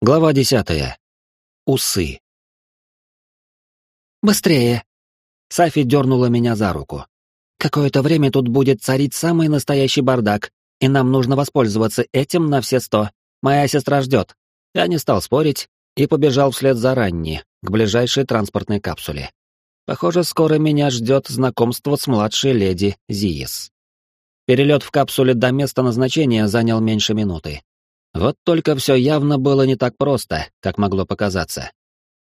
Глава десятая. Усы. «Быстрее!» Сафи дернула меня за руку. «Какое-то время тут будет царить самый настоящий бардак, и нам нужно воспользоваться этим на все сто. Моя сестра ждет». Я не стал спорить и побежал вслед за Ранни, к ближайшей транспортной капсуле. Похоже, скоро меня ждет знакомство с младшей леди Зиес. Перелет в капсуле до места назначения занял меньше минуты. Вот только все явно было не так просто, как могло показаться.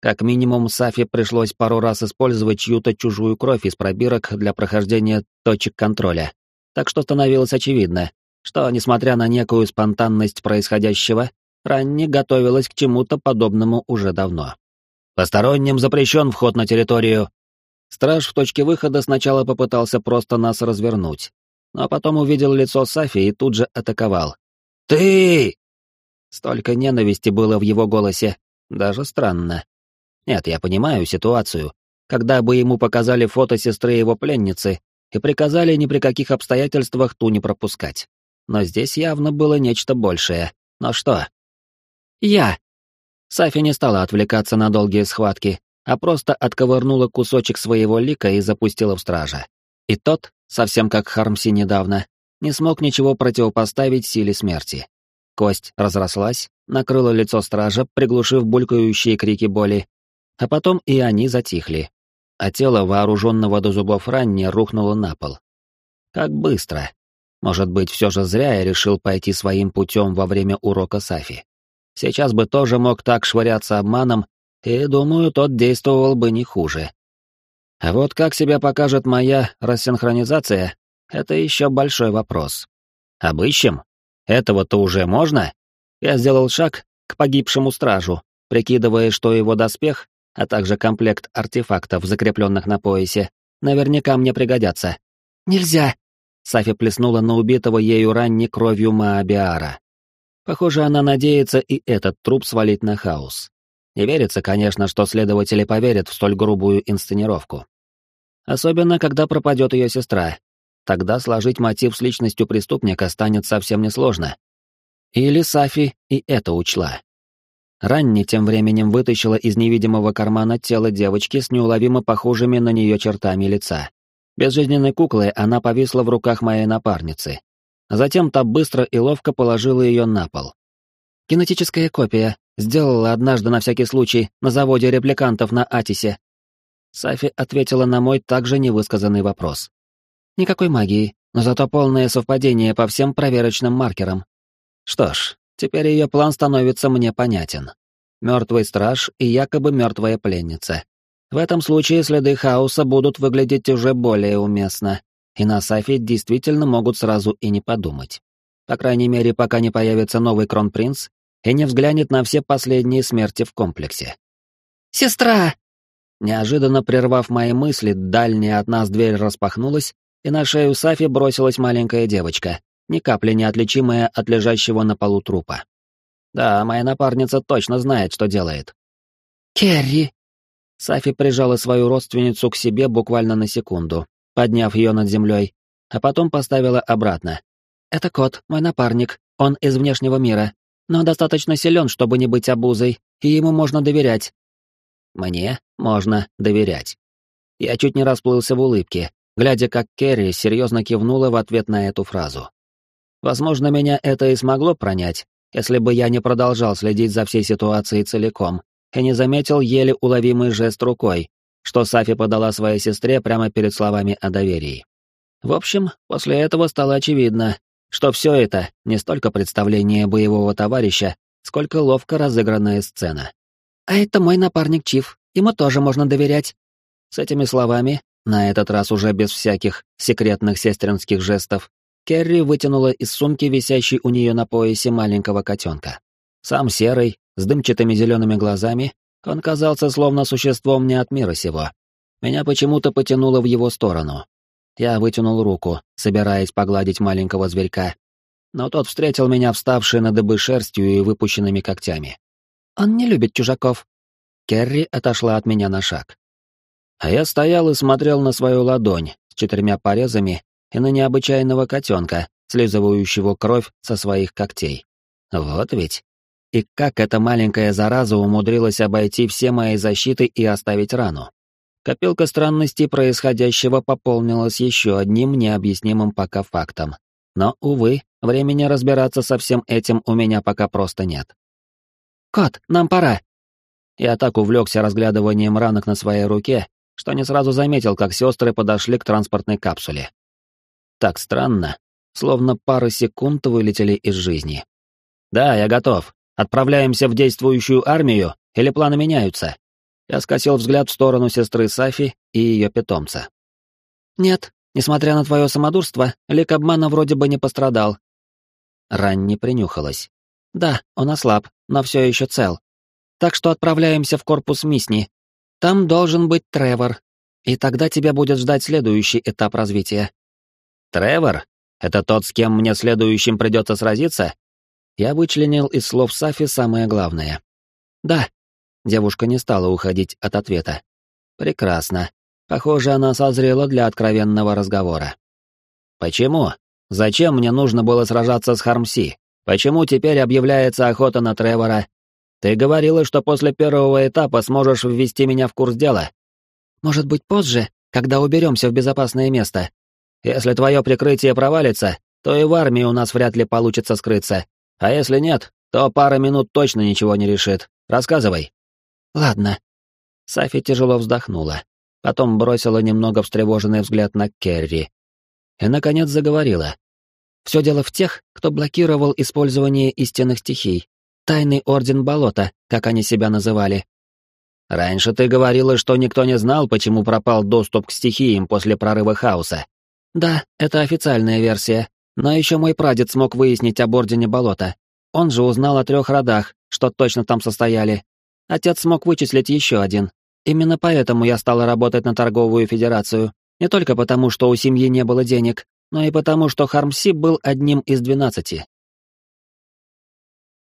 Как минимум, Сафи пришлось пару раз использовать чью-то чужую кровь из пробирок для прохождения точек контроля. Так что становилось очевидно, что, несмотря на некую спонтанность происходящего, Ранни готовилась к чему-то подобному уже давно. «Посторонним запрещен вход на территорию». Страж в точке выхода сначала попытался просто нас развернуть, но потом увидел лицо Сафи и тут же атаковал. «Ты!» Столько ненависти было в его голосе. Даже странно. Нет, я понимаю ситуацию. Когда бы ему показали фото сестры его пленницы и приказали ни при каких обстоятельствах ту не пропускать. Но здесь явно было нечто большее. Но что? Я. Сафи не стала отвлекаться на долгие схватки, а просто отковырнула кусочек своего лика и запустила в стража. И тот, совсем как Хармси недавно, не смог ничего противопоставить силе смерти. Кость разрослась, накрыла лицо стража, приглушив булькающие крики боли, а потом и они затихли, а тело вооруженного до зубов ранее рухнуло на пол. Как быстро. Может быть, все же зря я решил пойти своим путем во время урока Сафи. Сейчас бы тоже мог так швыряться обманом, и, думаю, тот действовал бы не хуже. А вот как себя покажет моя рассинхронизация, это еще большой вопрос. Обыщем? Этого-то уже можно? Я сделал шаг к погибшему стражу, прикидывая, что его доспех, а также комплект артефактов, закрепленных на поясе, наверняка мне пригодятся. «Нельзя!» Сафи плеснула на убитого ею ранней кровью Маабиара. Похоже, она надеется и этот труп свалить на хаос. Не верится, конечно, что следователи поверят в столь грубую инсценировку. Особенно, когда пропадет ее сестра, Тогда сложить мотив с личностью преступника станет совсем несложно. Или Сафи и это учла. Ранни тем временем вытащила из невидимого кармана тело девочки с неуловимо похожими на нее чертами лица. Безжизненной куклой она повисла в руках моей напарницы. Затем та быстро и ловко положила ее на пол. «Генетическая копия. Сделала однажды на всякий случай на заводе репликантов на Атисе». Сафи ответила на мой также невысказанный вопрос. Никакой магии, но зато полное совпадение по всем проверочным маркерам. Что ж, теперь ее план становится мне понятен. Мертвый страж и якобы мертвая пленница. В этом случае следы хаоса будут выглядеть уже более уместно, и на Сафи действительно могут сразу и не подумать. По крайней мере, пока не появится новый кронпринц и не взглянет на все последние смерти в комплексе. «Сестра!» Неожиданно прервав мои мысли, дальняя от нас дверь распахнулась, и на шею Сафи бросилась маленькая девочка, ни капли не отличимая от лежащего на полу трупа. Да, моя напарница точно знает, что делает. «Керри!» Сафи прижала свою родственницу к себе буквально на секунду, подняв ее над землей, а потом поставила обратно. «Это кот, мой напарник, он из внешнего мира, но достаточно силен, чтобы не быть обузой, и ему можно доверять». «Мне можно доверять». Я чуть не расплылся в улыбке, глядя, как Керри серьезно кивнула в ответ на эту фразу. Возможно, меня это и смогло пронять, если бы я не продолжал следить за всей ситуацией целиком и не заметил еле уловимый жест рукой, что Сафи подала своей сестре прямо перед словами о доверии. В общем, после этого стало очевидно, что все это не столько представление боевого товарища, сколько ловко разыгранная сцена. «А это мой напарник Чиф, ему тоже можно доверять». С этими словами на этот раз уже без всяких секретных сестринских жестов, Керри вытянула из сумки, висящей у нее на поясе, маленького котенка. Сам серый, с дымчатыми зелеными глазами, он казался словно существом не от мира сего. Меня почему-то потянуло в его сторону. Я вытянул руку, собираясь погладить маленького зверька, но тот встретил меня вставший на дыбы шерстью и выпущенными когтями. «Он не любит чужаков». Керри отошла от меня на шаг. А я стоял и смотрел на свою ладонь с четырьмя порезами и на необычайного котенка, слизывающего кровь со своих когтей. Вот ведь. и как эта маленькая зараза умудрилась обойти все мои защиты и оставить рану. Копилка странностей происходящего пополнилась еще одним необъяснимым пока фактом. Но, увы, времени разбираться со всем этим у меня пока просто нет. «Кот, нам пора!» Я так увлекся разглядыванием ранок на своей руке, что не сразу заметил, как сестры подошли к транспортной капсуле. Так странно, словно пары секунд вылетели из жизни. «Да, я готов. Отправляемся в действующую армию или планы меняются?» Я скосил взгляд в сторону сестры Сафи и ее питомца. «Нет, несмотря на твое самодурство, лик обмана вроде бы не пострадал». Ранни принюхалась. «Да, он ослаб, но все еще цел. Так что отправляемся в корпус Мисни. Там должен быть Тревор, и тогда тебя будет ждать следующий этап развития». «Тревор? Это тот, с кем мне следующим придется сразиться?» Я вычленил из слов Сафи самое главное. «Да». Девушка не стала уходить от ответа. «Прекрасно. Похоже, она созрела для откровенного разговора». «Почему? Зачем мне нужно было сражаться с Хармси? Почему теперь объявляется охота на Тревора? Ты говорила, что после первого этапа сможешь ввести меня в курс дела. Может быть, позже, когда уберемся в безопасное место. Если твое прикрытие провалится, то и в армии у нас вряд ли получится скрыться. А если нет, то пара минут точно ничего не решит. Рассказывай. Ладно. Сафи тяжело вздохнула. Потом бросила немного встревоженный взгляд на Керри. И, наконец, заговорила. Все дело в тех, кто блокировал использование истинных стихий, Тайный Орден Болота, как они себя называли. Раньше ты говорила, что никто не знал, почему пропал доступ к стихиям после прорыва хаоса. Да, это официальная версия, но еще мой прадед смог выяснить об Ордене Болота. Он же узнал о трех родах, что точно там состояли. Отец смог вычислить еще один. Именно поэтому я стала работать на торговую федерацию. Не только потому, что у семьи не было денег, но и потому, что Хармси был одним из двенадцати.